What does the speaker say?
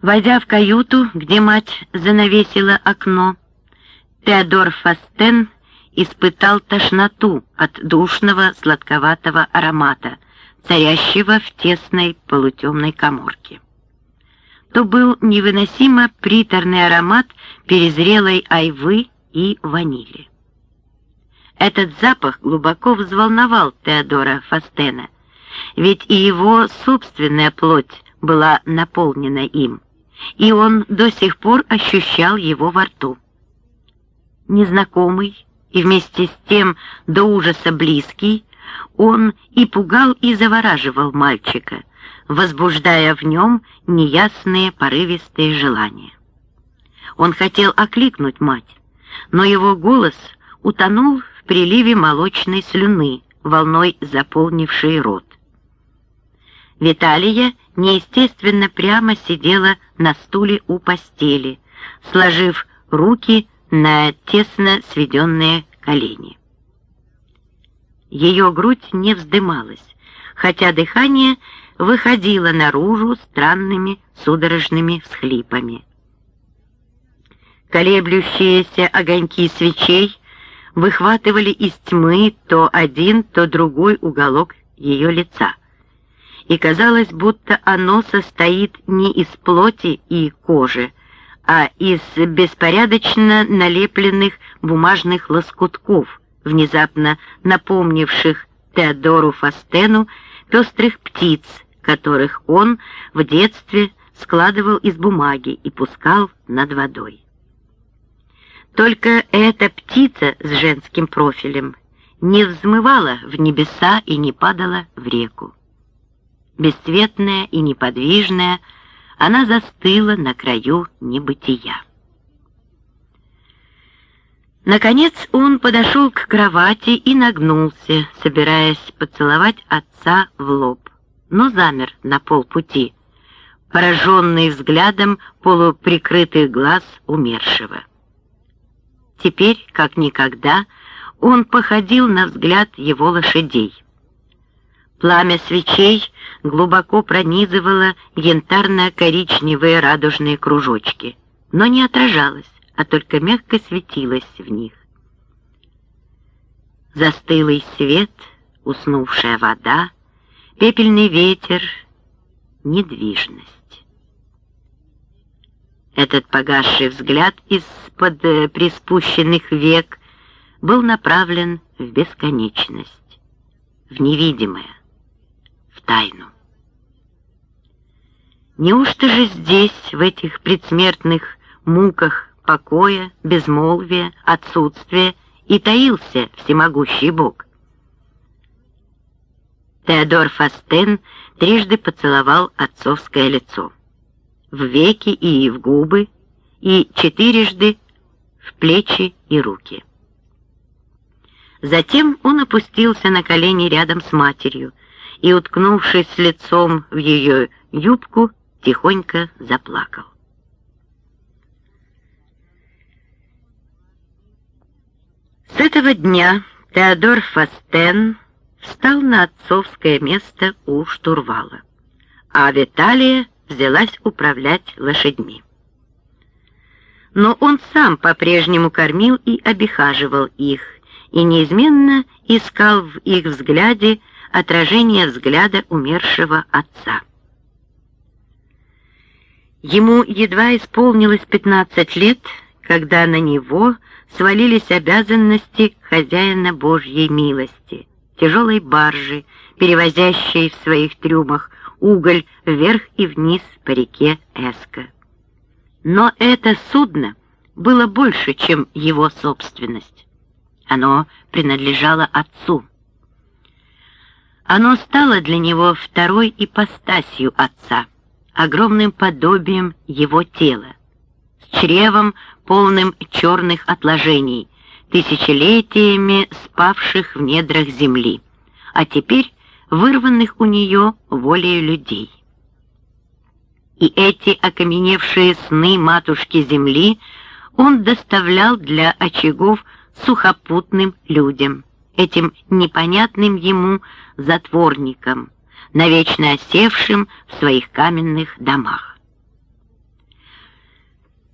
Войдя в каюту, где мать занавесила окно, Теодор Фастен испытал тошноту от душного сладковатого аромата, царящего в тесной полутемной коморке. То был невыносимо приторный аромат перезрелой айвы и ванили. Этот запах глубоко взволновал Теодора Фастена, ведь и его собственная плоть была наполнена им, и он до сих пор ощущал его во рту. Незнакомый и вместе с тем до ужаса близкий, он и пугал, и завораживал мальчика, возбуждая в нем неясные порывистые желания. Он хотел окликнуть мать, но его голос утонул в приливе молочной слюны, волной заполнившей рот. Виталия неестественно прямо сидела на стуле у постели, сложив руки на тесно сведенные колени. Ее грудь не вздымалась, хотя дыхание выходило наружу странными судорожными всхлипами. Колеблющиеся огоньки свечей выхватывали из тьмы то один, то другой уголок ее лица и казалось, будто оно состоит не из плоти и кожи, а из беспорядочно налепленных бумажных лоскутков, внезапно напомнивших Теодору Фастену пестрых птиц, которых он в детстве складывал из бумаги и пускал над водой. Только эта птица с женским профилем не взмывала в небеса и не падала в реку бесцветная и неподвижная, она застыла на краю небытия. Наконец он подошел к кровати и нагнулся, собираясь поцеловать отца в лоб, но замер на полпути, пораженный взглядом полуприкрытых глаз умершего. Теперь, как никогда, он походил на взгляд его лошадей. Пламя свечей глубоко пронизывало янтарно-коричневые радужные кружочки, но не отражалось, а только мягко светилось в них. Застылый свет, уснувшая вода, пепельный ветер, недвижность. Этот погасший взгляд из-под э, приспущенных век был направлен в бесконечность, в невидимое тайну. Неужто же здесь, в этих предсмертных муках покоя, безмолвия, отсутствия, и таился всемогущий Бог? Теодор Фастен трижды поцеловал отцовское лицо. В веки и в губы, и четырежды в плечи и руки. Затем он опустился на колени рядом с матерью, и, уткнувшись лицом в ее юбку, тихонько заплакал. С этого дня Теодор Фастен встал на отцовское место у штурвала, а Виталия взялась управлять лошадьми. Но он сам по-прежнему кормил и обихаживал их, и неизменно искал в их взгляде отражение взгляда умершего отца. Ему едва исполнилось 15 лет, когда на него свалились обязанности хозяина Божьей милости, тяжелой баржи, перевозящей в своих трюмах уголь вверх и вниз по реке Эска. Но это судно было больше, чем его собственность. Оно принадлежало отцу. Оно стало для него второй ипостасью отца, огромным подобием его тела, с чревом, полным черных отложений, тысячелетиями спавших в недрах земли, а теперь вырванных у нее волею людей. И эти окаменевшие сны матушки земли он доставлял для очагов сухопутным людям, этим непонятным ему затворникам, навечно осевшим в своих каменных домах.